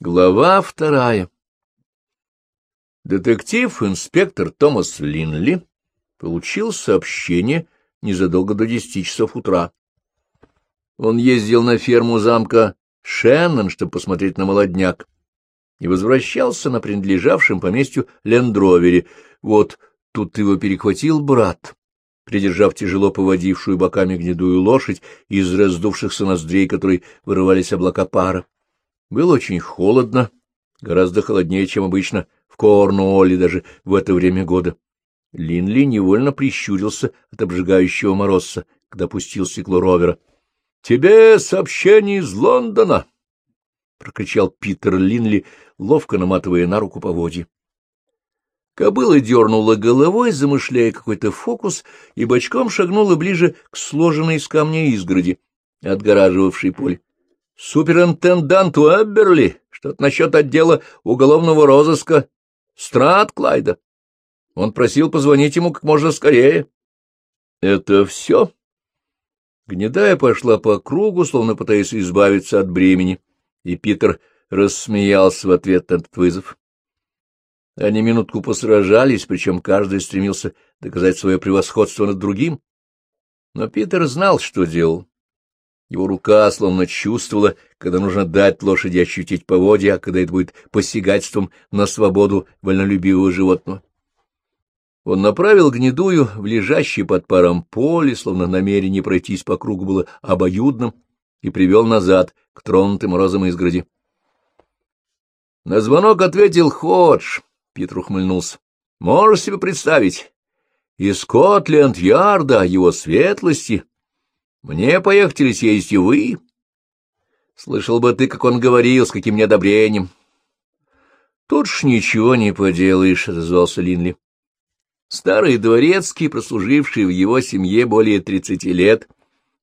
Глава вторая Детектив-инспектор Томас Линли получил сообщение незадолго до десяти часов утра. Он ездил на ферму замка Шеннон, чтобы посмотреть на молодняк, и возвращался на принадлежавшем поместью Лендровере. Вот тут его перехватил брат, придержав тяжело поводившую боками гнедую лошадь из раздувшихся ноздрей, которой вырывались облака пара. Было очень холодно, гораздо холоднее, чем обычно в Корнуолле даже в это время года. Линли невольно прищурился от обжигающего мороза, когда опустил стекло ровера. — Тебе сообщение из Лондона! — прокричал Питер Линли, ловко наматывая на руку поводья. Кобыла дернула головой, замышляя какой-то фокус, и бочком шагнула ближе к сложенной из камня изгороди, отгораживавшей поле. Суперинтендант Уэбберли, что-то насчет отдела уголовного розыска Страт Клайда. Он просил позвонить ему как можно скорее. — Это все? Гнедая пошла по кругу, словно пытаясь избавиться от бремени, и Питер рассмеялся в ответ на этот вызов. Они минутку посражались, причем каждый стремился доказать свое превосходство над другим. Но Питер знал, что делал. Его рука словно чувствовала, когда нужно дать лошади ощутить поводья, а когда это будет посягательством на свободу вольнолюбивого животного. Он направил гнедую в лежащее под паром поле, словно намерение пройтись по кругу было обоюдным, и привел назад к тронутым розам изгороди. На звонок ответил Ходж. Питер ухмыльнулся. — Можешь себе представить? Из Скотленд-Ярда его светлости мне поехать или съездите вы? Слышал бы ты, как он говорил, с каким неодобрением. Тут ж ничего не поделаешь, — отозвался Линли. Старый дворецкий, прослуживший в его семье более тридцати лет,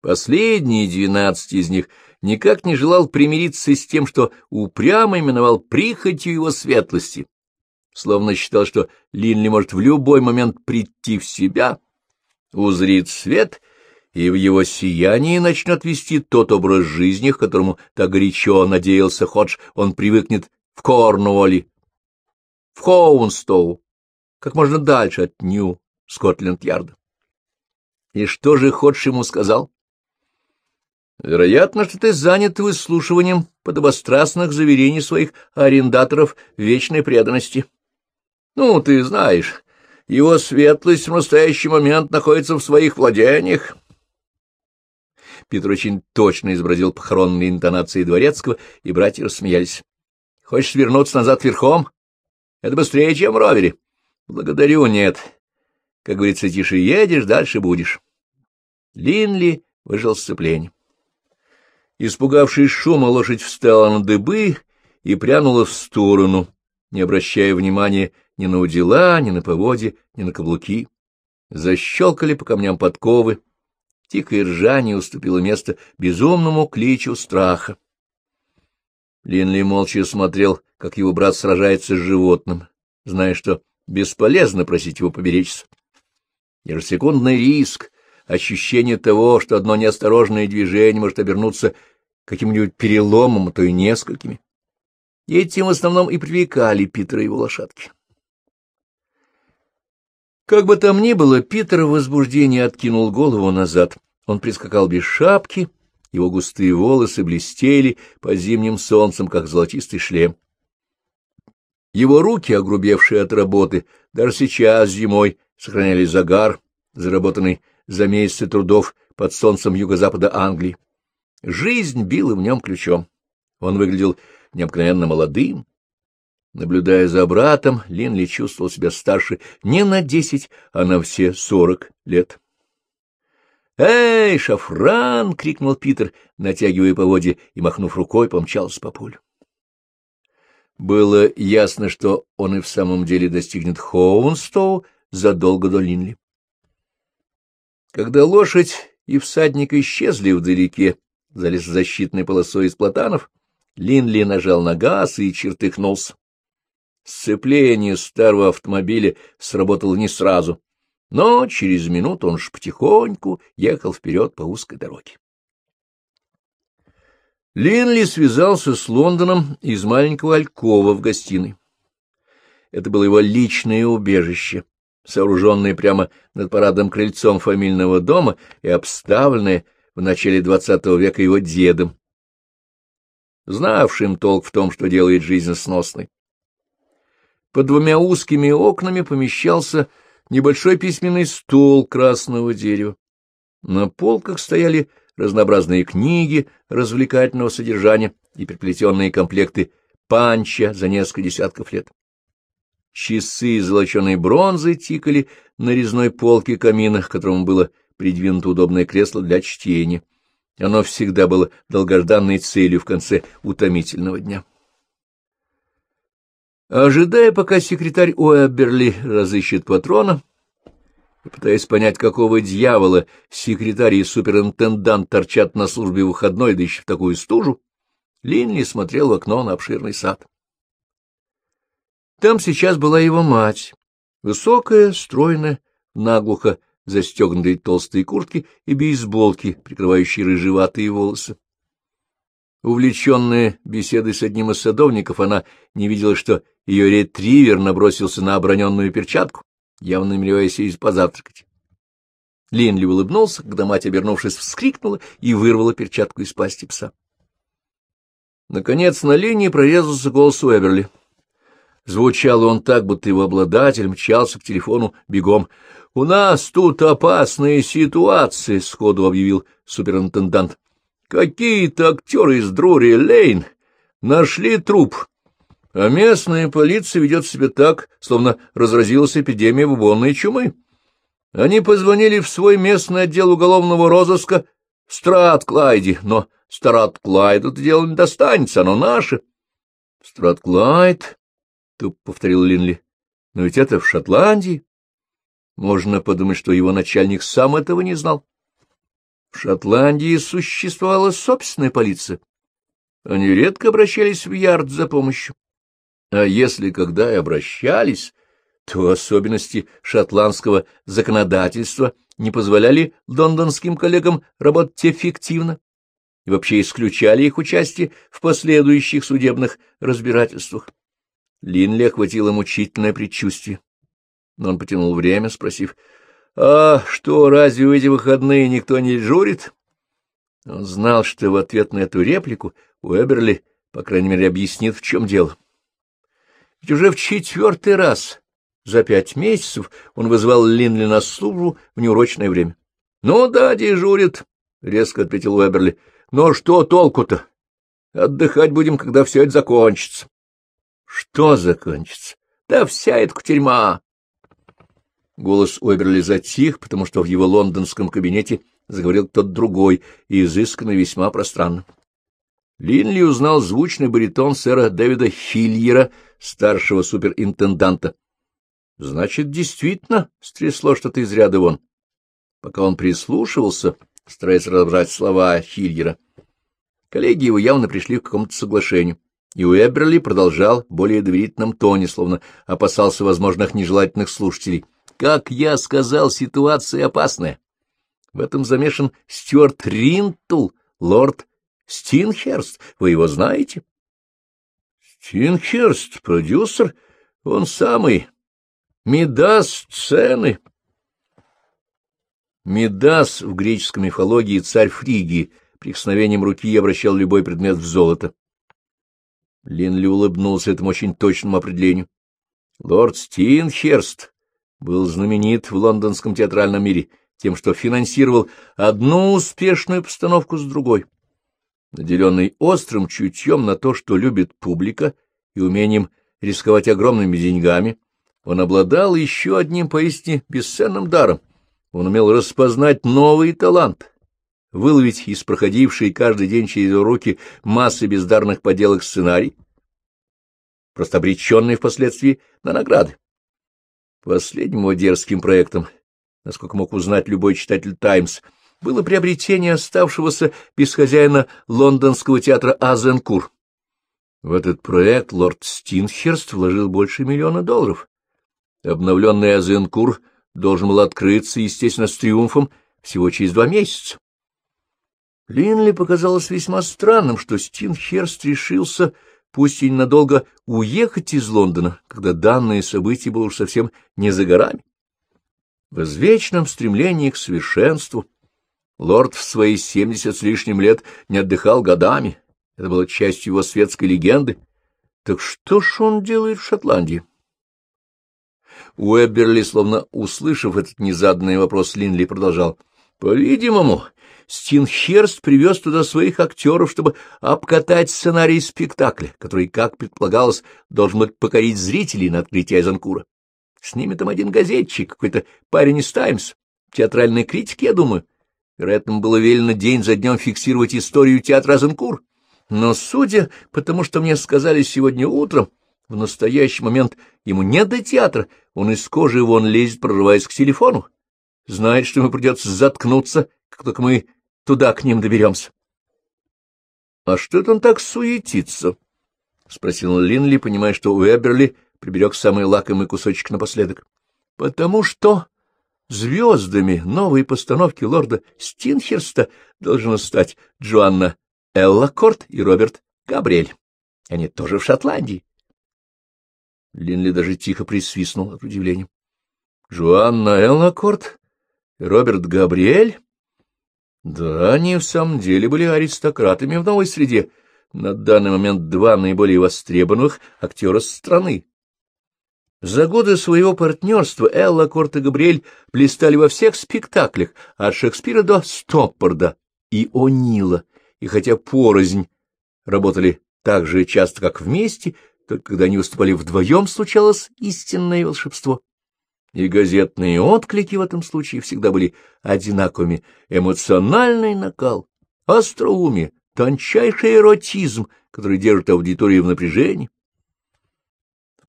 последние двенадцать из них никак не желал примириться с тем, что упрямо именовал прихотью его светлости, словно считал, что Линли может в любой момент прийти в себя, узрит свет — и в его сиянии начнет вести тот образ жизни, к которому так горячо надеялся Ходж, он привыкнет в Корнуолле, в Хоунстоу, как можно дальше от Нью Скотленд-Ярда. И что же Ходж ему сказал? Вероятно, что ты занят выслушиванием подобострастных заверений своих арендаторов вечной преданности. Ну, ты знаешь, его светлость в настоящий момент находится в своих владениях. Питер очень точно изобразил похоронные интонации дворецкого, и братья рассмеялись. — Хочешь вернуться назад верхом? Это быстрее, чем в ровере. — Благодарю, нет. Как говорится, тише едешь, дальше будешь. Линли выжил сцепление. Испугавшись шума, лошадь встала на дыбы и прянула в сторону, не обращая внимания ни на удила, ни на поводья, ни на каблуки. Защелкали по камням подковы, Тихое ржание уступило место безумному кличу страха. Линли молча смотрел, как его брат сражается с животным, зная, что бесполезно просить его поберечься. Ежесекундный риск, ощущение того, что одно неосторожное движение может обернуться каким-нибудь переломом, а то и несколькими. Этим в основном и привлекали Питера и его лошадки. Как бы там ни было, Питер в возбуждении откинул голову назад. Он прискакал без шапки, его густые волосы блестели под зимним солнцем, как золотистый шлем. Его руки, огрубевшие от работы, даже сейчас зимой сохраняли загар, заработанный за месяцы трудов под солнцем юго-запада Англии. Жизнь била в нем ключом. Он выглядел необыкновенно молодым, Наблюдая за братом, Линли чувствовал себя старше не на десять, а на все сорок лет. «Эй, шафран!» — крикнул Питер, натягивая поводья и, махнув рукой, помчался по полю. Было ясно, что он и в самом деле достигнет Хоунстоу задолго до Линли. Когда лошадь и всадник исчезли вдалеке за лесозащитной полосой из платанов, Линли нажал на газ и чертыхнулся. Сцепление старого автомобиля сработало не сразу, но через минуту он ж потихоньку ехал вперед по узкой дороге. Линли связался с Лондоном из маленького алькова в гостиной. Это было его личное убежище, сооруженное прямо над парадным крыльцом фамильного дома и обставленное в начале XX века его дедом, знавшим толк в том, что делает жизнь сносной. Под двумя узкими окнами помещался небольшой письменный стол красного дерева. На полках стояли разнообразные книги развлекательного содержания и приплетенные комплекты панча за несколько десятков лет. Часы из золоченой бронзы тикали на резной полке камина, к которому было придвинуто удобное кресло для чтения. Оно всегда было долгожданной целью в конце утомительного дня. Ожидая, пока секретарь Уэберли разыщет патрона, и пытаясь понять, какого дьявола секретарь и суперинтендант торчат на службе выходной, да еще в такую стужу, Линли смотрел в окно на обширный сад. Там сейчас была его мать, высокая, стройная, наглухо застегнутые толстые куртки и бейсболки, прикрывающие рыжеватые волосы. Увлеченная беседой с одним из садовников, она не видела, что ее ретривер набросился на оброненную перчатку, явно намереваясь сесть позавтракать. Линли улыбнулся, когда мать, обернувшись, вскрикнула и вырвала перчатку из пасти пса. Наконец на линии прорезался голос Уэберли. Звучал он так, будто его обладатель мчался к телефону бегом. — У нас тут опасные ситуации, — сходу объявил суперинтендант. Какие-то актеры из Друри-Лейн нашли труп, а местная полиция ведет себя так, словно разразилась эпидемия бубонной чумы. Они позвонили в свой местный отдел уголовного розыска Страт-Клайде, но Страт-Клайду это дело не достанется, оно наше. — Страт-Клайд? — туп повторил Линли. — Но ведь это в Шотландии. Можно подумать, что его начальник сам этого не знал. В Шотландии существовала собственная полиция. Они редко обращались в Ярд за помощью. А если когда и обращались, то особенности шотландского законодательства не позволяли лондонским коллегам работать эффективно и вообще исключали их участие в последующих судебных разбирательствах. Линли охватило мучительное предчувствие. Но он потянул время, спросив, «А что, разве в эти выходные никто не журит?» Он знал, что в ответ на эту реплику Уэберли, по крайней мере, объяснит, в чем дело. Ведь уже в четвертый раз за пять месяцев он вызвал Линли на службу в неурочное время. — Ну да, дежурит, — резко ответил Уэберли. — Но что толку-то? Отдыхать будем, когда все это закончится. — Что закончится? Да вся эта кутерьма. Голос Уэберли затих, потому что в его лондонском кабинете заговорил кто-то другой, и изысканно весьма пространно. Линли узнал звучный баритон сэра Дэвида Хильера, старшего суперинтенданта. Значит, действительно стрясло что-то из ряда вон. Пока он прислушивался, стараясь разобрать слова Хильера, коллеги его явно пришли к какому-то соглашению, и Уэберли продолжал более доверительном тоне, словно опасался возможных нежелательных слушателей — как я сказал, ситуация опасная. В этом замешан Стюарт Ринтл, лорд Стинхерст. Вы его знаете? Стинхерст, продюсер, он самый. Мидас сцены. Мидас в греческой мифологии царь Фригии, прикосновением руки обращал любой предмет в золото. Линли улыбнулся этому очень точному определению. Лорд Стинхерст был знаменит в лондонском театральном мире тем, что финансировал одну успешную постановку с другой. Наделенный острым чутьем на то, что любит публика, и умением рисковать огромными деньгами, он обладал еще одним поистине бесценным даром. Он умел распознать новый талант, выловить из проходившей каждый день через руки массы бездарных поделок сценарий, просто обреченные впоследствии на награды. Последним его дерзким проектом, насколько мог узнать любой читатель «Таймс», было приобретение оставшегося без хозяина лондонского театра Азенкур. В этот проект лорд Стинхерст вложил больше миллиона долларов. Обновленный Азенкур должен был открыться, естественно, с триумфом всего через два месяца. Линли показалось весьма странным, что Стинхерст решился, пусть и ненадолго, уехать из Лондона, когда данное событие было уж совсем не за горами. В извечном стремлении к совершенству лорд в свои семьдесят с лишним лет не отдыхал годами, это было частью его светской легенды. Так что ж он делает в Шотландии? Уэберли, словно услышав этот незаданный вопрос, Линли продолжал. — По-видимому, Стинхерст привез туда своих актеров, чтобы обкатать сценарий спектакля, который, как предполагалось, должен быть покорить зрителей на открытие Айзенкура. С ними там один газетчик, какой-то парень из «Таймс», театральной критики, я думаю. Вероятно, было велено день за днем фиксировать историю театра Айзенкур. Но, судя по тому, что мне сказали сегодня утром, в настоящий момент ему нет до театра, он из кожи вон лезет, прорываясь к телефону. Знает, что ему придется заткнуться, как только мы туда к ним доберемся. — А что это он так суетится? — спросил Линли, понимая, что Уэберли приберег самый лакомый кусочек напоследок. — Потому что звездами новой постановки лорда Стинхерста должны стать Джоанна Эллакорт и Роберт Габриэль. Они тоже в Шотландии. Линли даже тихо присвистнул от удивления. — Джоанна Эллакорт и Роберт Габриэль? Да, они в самом деле были аристократами в новой среде. На данный момент два наиболее востребованных актера страны. За годы своего партнерства Элла Корт и Габриэль блистали во всех спектаклях, от Шекспира до Стоппорда и О'Нила — и хотя порознь работали так же часто, как вместе, только когда они выступали вдвоем, случалось истинное волшебство. И газетные отклики в этом случае всегда были одинаковыми. Эмоциональный накал, остроумие, тончайший эротизм, который держит аудиторию в напряжении.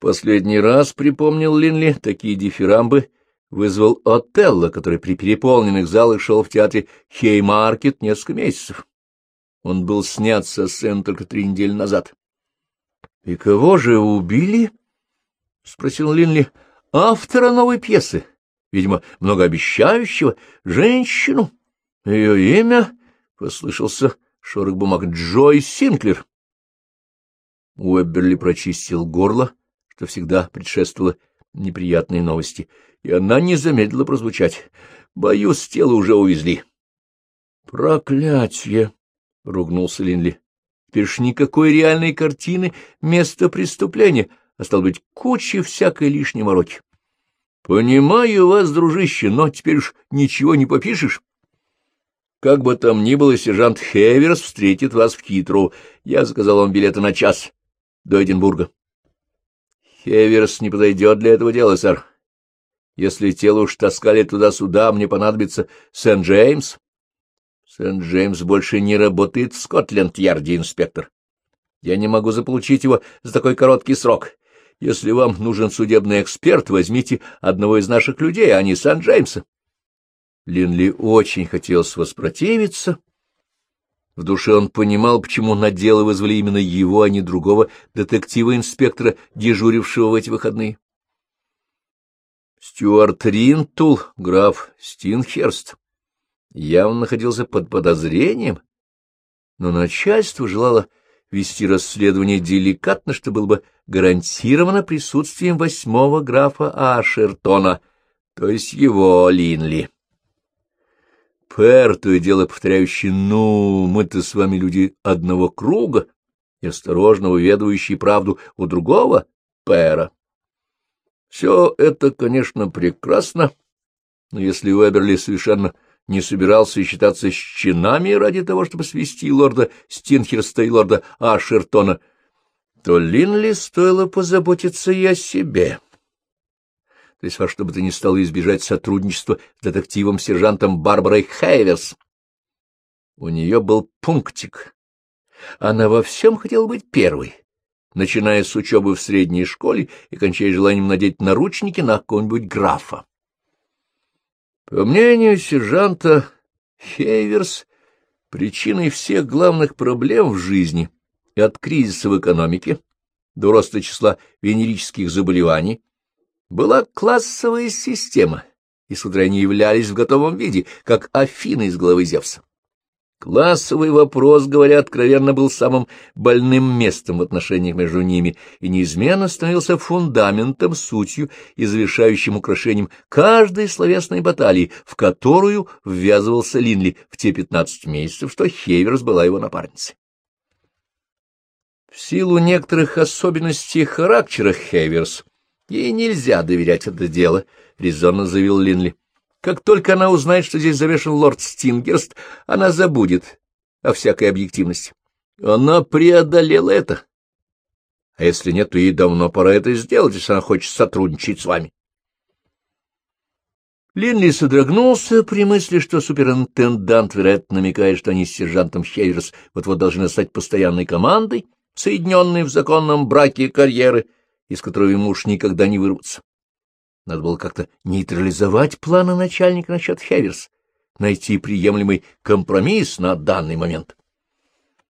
Последний раз, припомнил Линли, такие дифирамбы вызвал Отелло, который при переполненных залах шел в театре Хеймаркет несколько месяцев. Он был снят со сцены только три недели назад. — И кого же убили? — спросил Линли. — Автора новой пьесы. Видимо, многообещающего. Женщину. Ее имя? — послышался шорох бумаг. — Джой Синклер. Уэбберли прочистил горло, что всегда предшествовало неприятные новости, и она не замедлила прозвучать. Боюсь, тело уже увезли. — Проклятье! — ругнулся Линли. — Теперь ж никакой реальной картины места преступления, а стал быть куча всякой лишней мороки. — Понимаю вас, дружище, но теперь уж ничего не попишешь. Как бы там ни было, сержант Хеверс встретит вас в Китру. Я заказал вам билеты на час до Эдинбурга. Хеверс не подойдет для этого дела, сэр. Если тело уж таскали туда-сюда, мне понадобится Сент-Джеймс. Сент-Джеймс больше не работает в Скотленд-Ярде, инспектор. Я не могу заполучить его за такой короткий срок. Если вам нужен судебный эксперт, возьмите одного из наших людей, а не Сент-Джеймса. Линли очень хотелось воспротивиться. В душе он понимал, почему на дело вызвали именно его, а не другого детектива-инспектора, дежурившего в эти выходные. Стюарт Ринтул, граф Стинхерст, явно находился под подозрением, но начальство желало вести расследование деликатно, что было бы гарантировано присутствием восьмого графа Ашертона, то есть его Линли. Пэр, то и дело повторяющий «ну, мы-то с вами люди одного круга», и осторожно выведывающий правду у другого Пэра. Все это, конечно, прекрасно, но если Уэберли совершенно не собирался считаться с чинами ради того, чтобы свести лорда Стинхерста и лорда Ашертона, то Линли стоило позаботиться и о себе. То есть во что бы то ни стало избежать сотрудничества с детективом-сержантом Барбарой Хейверс. У нее был пунктик. Она во всем хотела быть первой, начиная с учебы в средней школе и кончая желанием надеть наручники на какого-нибудь графа. По мнению сержанта Хейверс, причиной всех главных проблем в жизни и от кризиса в экономике до роста числа венерических заболеваний была классовая система, из которой они являлись в готовом виде, как Афины из головы Зевса. Классовый вопрос, говоря откровенно, был самым больным местом в отношениях между ними и неизменно становился фундаментом, сутью и завершающим украшением каждой словесной баталии, в которую ввязывался Линли в те пятнадцать месяцев, что Хейверс была его напарницей. В силу некоторых особенностей характера Хейверс ей нельзя доверять это дело, — резонно заявил Линли. Как только она узнает, что здесь завешен лорд Стингерст, она забудет о всякой объективности. Она преодолела это. А если нет, то ей давно пора это сделать, если она хочет сотрудничать с вами. Линли содрогнулся при мысли, что суперинтендант, вероятно, намекает, что они с сержантом Хейверс вот-вот должны стать постоянной командой, соединенной в законном браке карьеры, из которой муж никогда не вырваться. Надо было как-то нейтрализовать планы начальника насчет Хеверс, найти приемлемый компромисс на данный момент.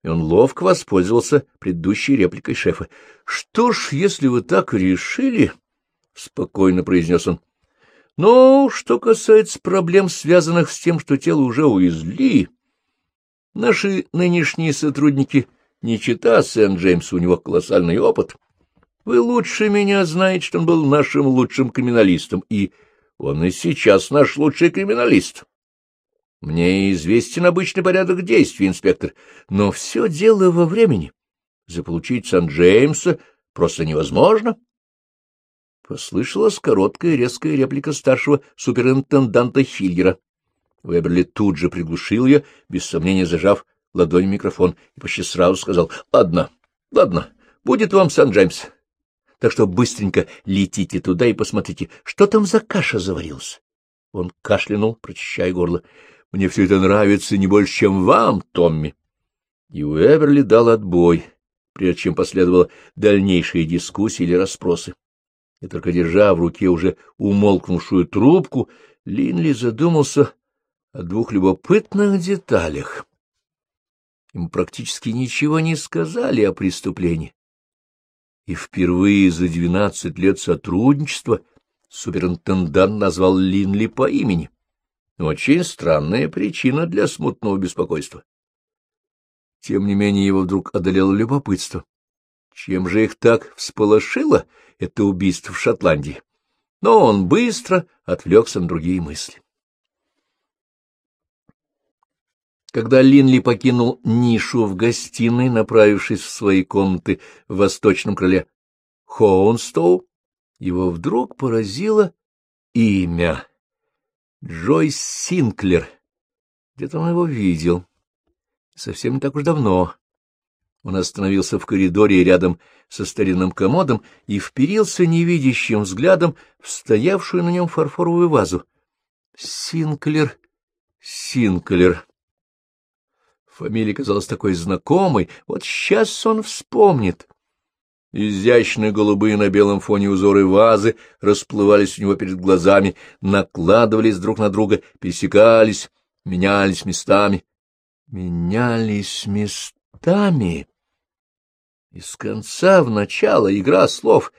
И он ловко воспользовался предыдущей репликой шефа. — Что ж, если вы так решили, — спокойно произнес он. — Но что касается проблем, связанных с тем, что тело уже увезли, наши нынешние сотрудники, не чита Сент-Джеймс, у него колоссальный опыт — вы лучше меня знаете, что он был нашим лучшим криминалистом, и он и сейчас наш лучший криминалист. Мне известен обычный порядок действий, инспектор, но все дело во времени. Заполучить Сан-Джеймса просто невозможно. Послышалась короткая резкая реплика старшего суперинтенданта Хильгера. Веберли тут же приглушил ее, без сомнения зажав ладонь микрофон, и почти сразу сказал, — Ладно, ладно, будет вам Сан-Джеймс так что быстренько летите туда и посмотрите, что там за каша заварилась. Он кашлянул, прочищая горло. — Мне все это нравится не больше, чем вам, Томми. И Уэверли дал отбой, прежде чем последовала дальнейшая дискуссия или расспросы. И только держа в руке уже умолкнувшую трубку, Линли задумался о двух любопытных деталях. Ему практически ничего не сказали о преступлении и впервые за двенадцать лет сотрудничества суперинтендант назвал Линли по имени. Очень странная причина для смутного беспокойства. Тем не менее его вдруг одолело любопытство. Чем же их так всполошило это убийство в Шотландии? Но он быстро отвлекся на другие мысли. Когда Линли покинул нишу в гостиной, направившись в свои комнаты в восточном крыле Хоунстоу, его вдруг поразило имя. Джойс Синклер. Где-то он его видел. Совсем не так уж давно. Он остановился в коридоре рядом со старинным комодом и вперился невидящим взглядом в стоявшую на нем фарфоровую вазу. Синклер, Синклер. Фамилия казалась такой знакомой, вот сейчас он вспомнит. Изящные голубые на белом фоне узоры вазы расплывались у него перед глазами, накладывались друг на друга, пересекались, менялись местами. Менялись местами. Из конца в начало игра слов.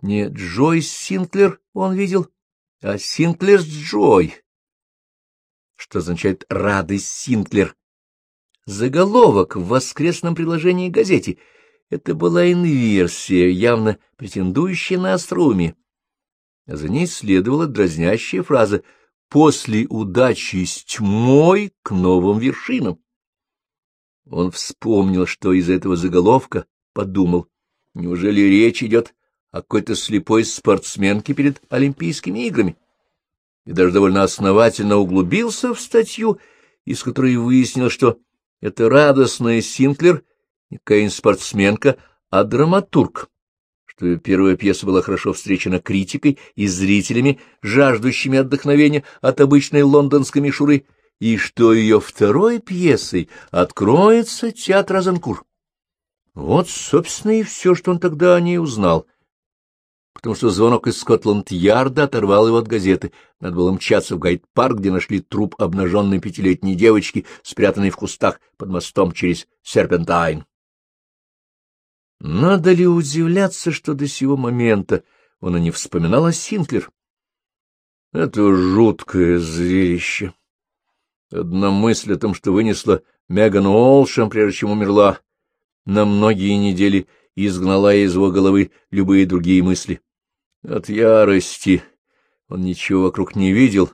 Не Джой Синклер он видел, а Синклер с Джой. Что означает «радость Синклер»? Заголовок в воскресном приложении газете. Это была инверсия, явно претендующая на остроумие. За ней следовала дразнящая фраза «После удачи с тьмой к новым вершинам». Он вспомнил, что из этого заголовка подумал. Неужели речь идет о какой-то слепой спортсменке перед Олимпийскими играми? И даже довольно основательно углубился в статью, из которой выяснил, что это радостная Синклер, никакая не спортсменка, а драматург, что первая пьеса была хорошо встречена критикой и зрителями, жаждущими отдохновения от обычной лондонской мишуры, и что ее второй пьесой откроется театр Азанкур. Вот, собственно, и все, что он тогда о ней узнал — потому что звонок из Скотланд-Ярда оторвал его от газеты. Надо было мчаться в гайд-парк, где нашли труп обнаженной пятилетней девочки, спрятанной в кустах под мостом через Серпентайн. Надо ли удивляться, что до сего момента он и не вспоминал о Синклер? Это жуткое зрелище. Одна мысль о том, что вынесла Меган Олшем, прежде чем умерла, на многие недели изгнала из его головы любые другие мысли. От ярости он ничего вокруг не видел,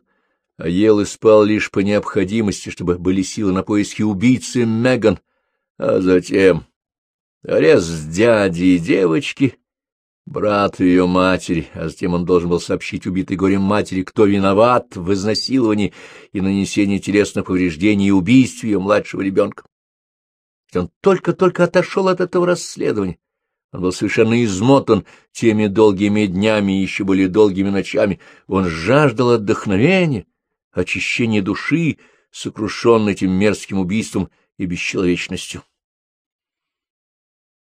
а ел и спал лишь по необходимости, чтобы были силы на поиски убийцы Меган, а затем арест дяди и девочки, брату ее матери, а затем он должен был сообщить убитой горем матери, кто виноват в изнасиловании и нанесении телесных повреждений и убийстве ее младшего ребенка. Он только-только отошел от этого расследования. Он был совершенно измотан теми долгими днями и еще более долгими ночами. Он жаждал отдохновения, очищения души, сокрушенный этим мерзким убийством и бесчеловечностью.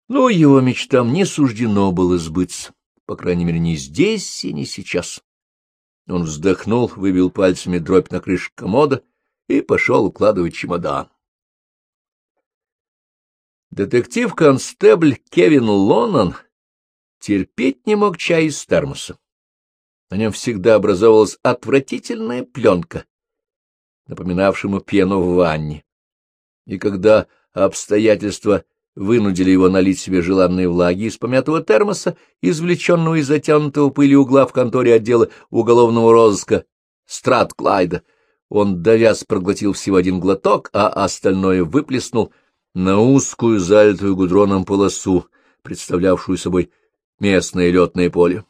Но его мечтам не суждено было сбыться, по крайней мере, не здесь и не сейчас. Он вздохнул, выбил пальцами дробь на крыше комода и пошел укладывать чемодан. Детектив-констебль Кевин Лоннон терпеть не мог чай из термоса. На нем всегда образовалась отвратительная пленка, напоминавшая ему пену в ванне. И когда обстоятельства вынудили его налить себе желанные влаги из помятого термоса, извлеченного из затянутого пыли угла в конторе отдела уголовного розыска Страт Клайда, он довяз проглотил всего один глоток, а остальное выплеснул на узкую, залитую гудроном полосу, представлявшую собой местное летное поле.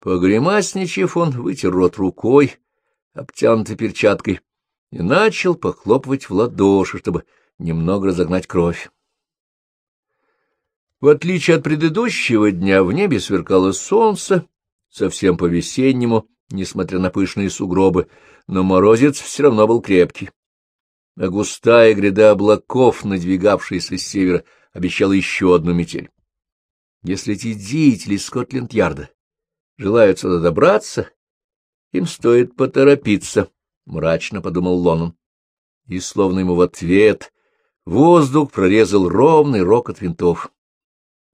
Погремасничав, он вытер рот рукой, обтянутой перчаткой, и начал похлопывать в ладоши, чтобы немного разогнать кровь. В отличие от предыдущего дня, в небе сверкало солнце, совсем по-весеннему, несмотря на пышные сугробы, но морозец все равно был крепкий а густая гряда облаков, надвигавшаяся с севера, обещала еще одну метель. Если эти деятели Скотленд-Ярда желают сюда добраться, им стоит поторопиться, — мрачно подумал Лонон. И, словно ему в ответ, воздух прорезал ровный рокот винтов.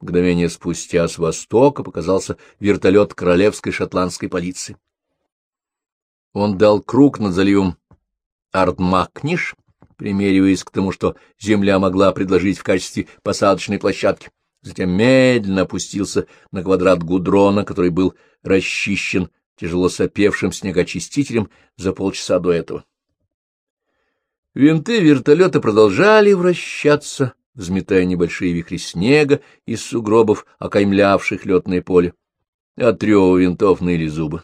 Мгновение спустя с востока показался вертолет королевской шотландской полиции. Он дал круг над заливом Артмакниш, примериваясь к тому, что земля могла предложить в качестве посадочной площадки. Затем медленно опустился на квадрат гудрона, который был расчищен тяжело сопевшим снегочистителем за полчаса до этого. Винты вертолета продолжали вращаться, взметая небольшие вихри снега из сугробов, окаймлявших летное поле. От трех винтов ныли зубы.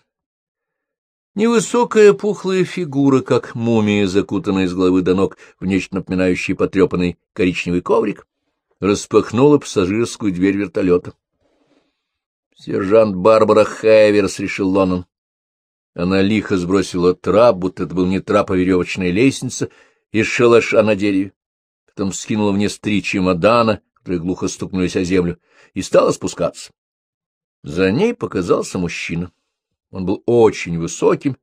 Невысокая пухлая фигура, как мумия, закутанная с головы до ног в нечто напоминающее потрепанный коричневый коврик, распахнула пассажирскую дверь вертолета. Сержант Барбара Хайверс, решил Лоннон. Она лихо сбросила трап, будто это был не трап, а веревочная лестница, из шалаша на дереве. Потом скинула вниз три чемодана, которые глухо стукнулись о землю, и стала спускаться. За ней показался мужчина. Он был очень высоким,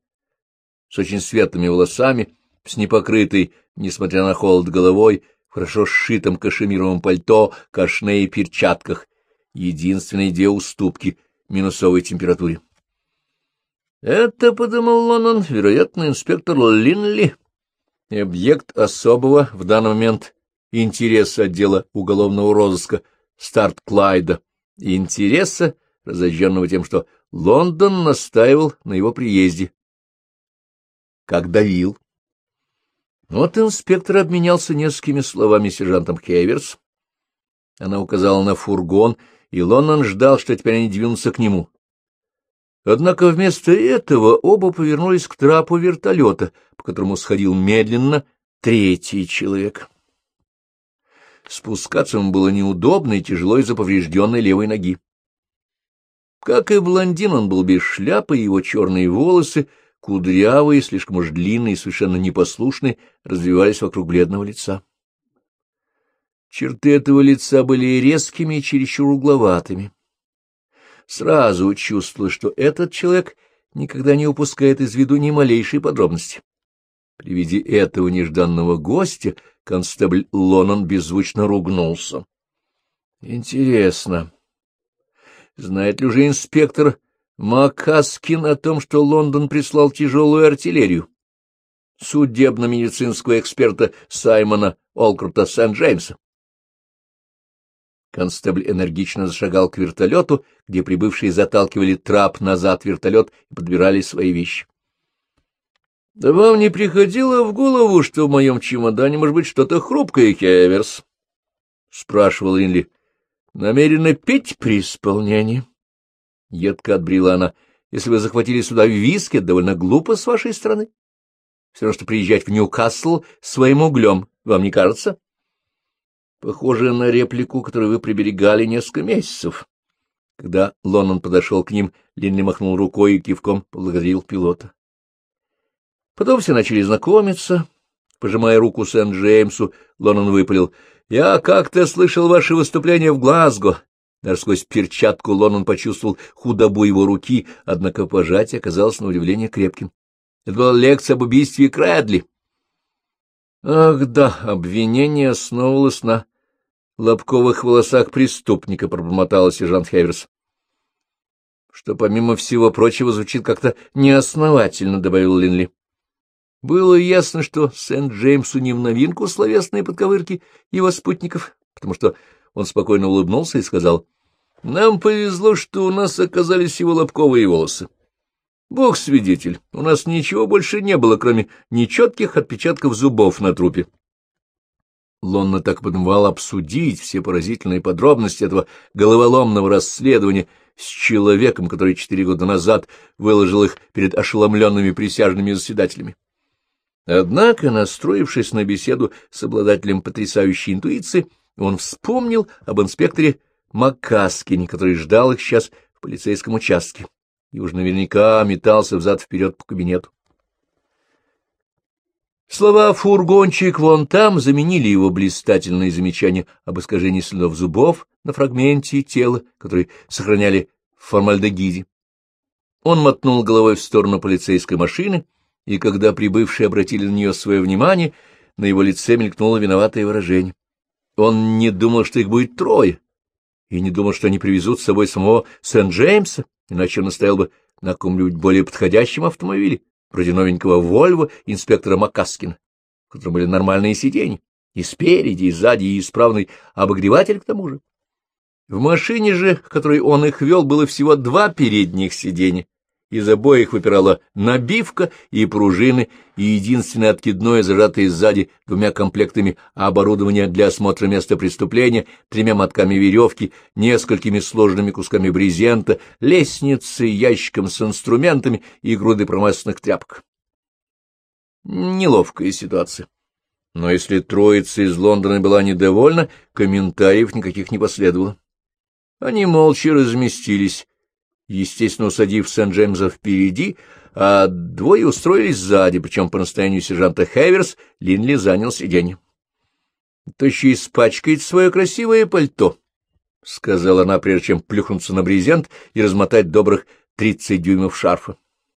с очень светлыми волосами, с непокрытой, несмотря на холод, головой, хорошо сшитом кашемировом пальто, кашне и перчатках, единственные две уступки минусовой температуре. Это, — подумал Лонон, — вероятно, инспектор Линли, объект особого в данный момент интереса отдела уголовного розыска Старт Клайда, интереса, разожженного тем, что Лондон настаивал на его приезде. Как давил. Вот инспектор обменялся несколькими словами сержантом Хейверс. Она указала на фургон, и Лондон ждал, что теперь они двинутся к нему. Однако вместо этого оба повернулись к трапу вертолета, по которому сходил медленно третий человек. Спускаться ему было неудобно и тяжело из-за поврежденной левой ноги. Как и блондин, он был без шляпы, его черные волосы, кудрявые, слишком уж длинные и совершенно непослушные, развивались вокруг бледного лица. Черты этого лица были резкими и чересчур угловатыми. Сразу чувствовалось, что этот человек никогда не упускает из виду ни малейшей подробности. При виде этого нежданного гостя констебль Лонон беззвучно ругнулся. Интересно, Знает ли уже инспектор Макаскин о том, что Лондон прислал тяжелую артиллерию? судебно-медицинского эксперта Саймона Олкрута Сент-Джеймса. Констебль энергично зашагал к вертолету, где прибывшие заталкивали трап назад вертолет и подбирали свои вещи. — Да вам не приходило в голову, что в моем чемодане может быть что-то хрупкое, Хеверс? — спрашивал Линли. — Намерена пить при исполнении? Едко отбрила она. — Если вы захватили сюда виски, это довольно глупо с вашей стороны. Все равно, что приезжать в Ньюкасл своим углем, вам не кажется? Похоже на реплику, которую вы приберегали несколько месяцев. Когда Лондон подошел к ним, Линли махнул рукой и кивком поблагодарил пилота. Потом все начали знакомиться. Пожимая руку Сент-Джеймсу, Лондон выпалил. — Я как-то слышал ваше выступление в Глазго. Даже сквозь перчатку Лондон почувствовал худобу его руки, однако пожатие оказалось на удивление крепким. Это была лекция об убийстве Крэдли. Ах да, обвинение основывалось на лобковых волосах преступника, пробормотал сержант Хеверс. Что, помимо всего прочего, звучит как-то неосновательно, добавил Линли. Было ясно, что Сент-Джеймсу не в новинку словесные подковырки его спутников, потому что он спокойно улыбнулся и сказал, «Нам повезло, что у нас оказались его лобковые волосы. Бог свидетель, у нас ничего больше не было, кроме нечетких отпечатков зубов на трупе. Лонна так подумал обсудить все поразительные подробности этого головоломного расследования с человеком, который четыре года назад выложил их перед ошеломленными присяжными заседателями. Однако, настроившись на беседу с обладателем потрясающей интуиции, он вспомнил об инспекторе Маккаскине, который ждал их сейчас в полицейском участке и уж наверняка метался взад-вперед по кабинету. Слова «фургончик вон там» заменили его блистательные замечания об искажении следов зубов на фрагменте тела, которые сохраняли в формальдегиде. Он мотнул головой в сторону полицейской машины, и когда прибывшие обратили на нее свое внимание, на его лице мелькнуло виноватое выражение. Он не думал, что их будет трое, и не думал, что они привезут с собой самого Сент-Джеймса иначе он настоял бы на каком-нибудь более подходящем автомобиле, вроде новенького «Вольво» инспектора Макаскина, в котором были нормальные сиденья, и спереди, и сзади, и исправный обогреватель к тому же. В машине же, в которой он их вел, было всего два передних сиденья, из обоих выпирала набивка и пружины, и единственное откидное, зажатое сзади двумя комплектами оборудования для осмотра места преступления, тремя мотками веревки, несколькими сложными кусками брезента, лестницей, ящиком с инструментами и грудой промасленных тряпок. Неловкая ситуация. Но если троица из Лондона была недовольна, комментариев никаких не последовало. Они молча разместились естественно, усадив Сент-Джеймса впереди, а двое устроились сзади, причем по настоянию сержанта Хеверс Линли занял сиденье. — То испачкает свое красивое пальто, — сказала она, прежде чем плюхнуться на брезент и размотать добрых тридцать дюймов шарфа.